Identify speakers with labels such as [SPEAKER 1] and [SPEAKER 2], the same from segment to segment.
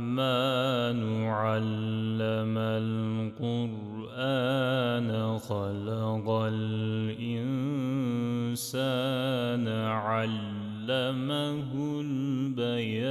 [SPEAKER 1] الرحمن علم القرآن خلق الإنسان علمه البيان.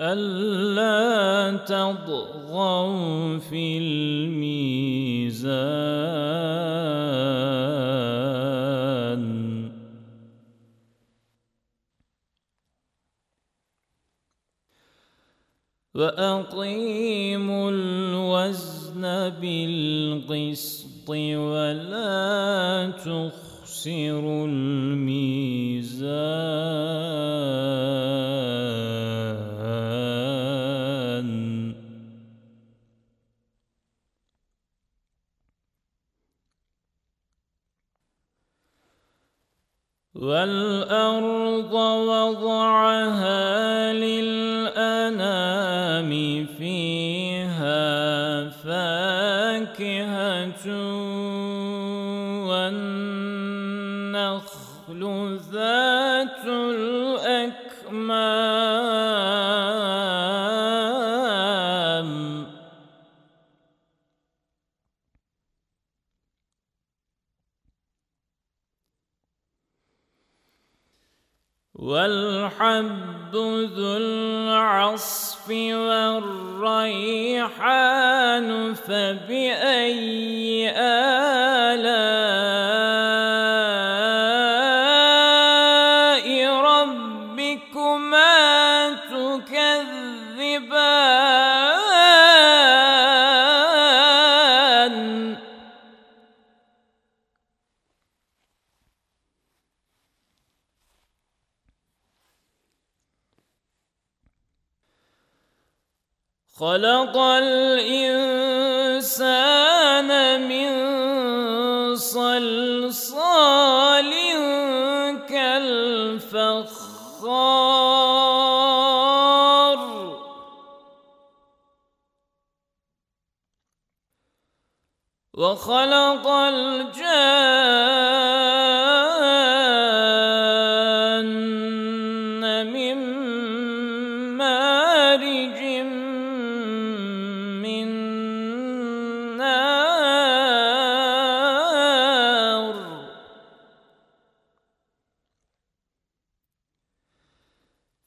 [SPEAKER 1] ألا تطغوا في الميزان. وأقيموا الوزن بالقسط ولا تخسروا الميزان. والأرض وضعها للأنام فيها فاكهة والنخل ذات الأكمام والحب ذو العصف والريحان فبأي آلاء خلق الإنسان من صلصال كالفخار. وخلق الجان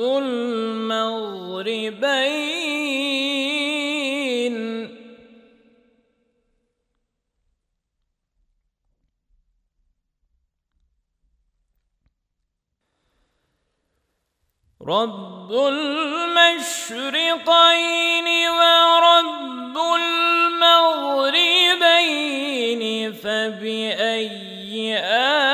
[SPEAKER 1] المغربين. رب المشرقين ورب المغربين فبأي آلاء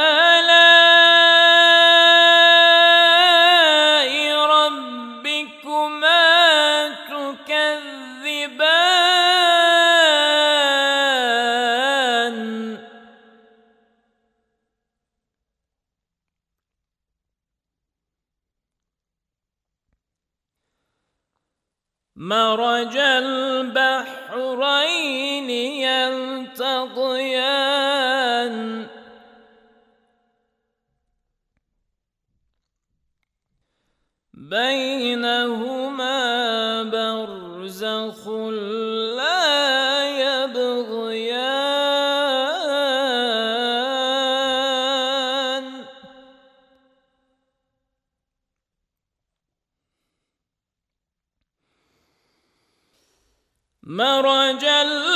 [SPEAKER 1] مرج البحرين يلتقيان. بينهما مرج البحرين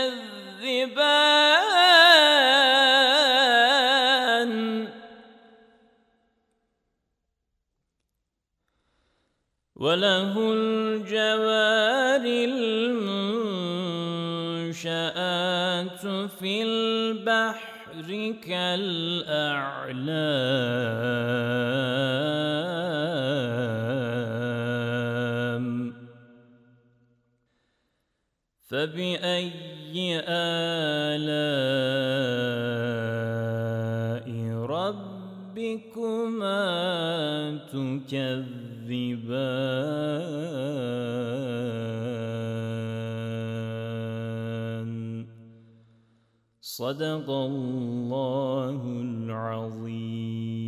[SPEAKER 1] المنشآت في البحر كالأعلام. فبأي آلاء ربكما تكذبان؟ صدق الله العظيم.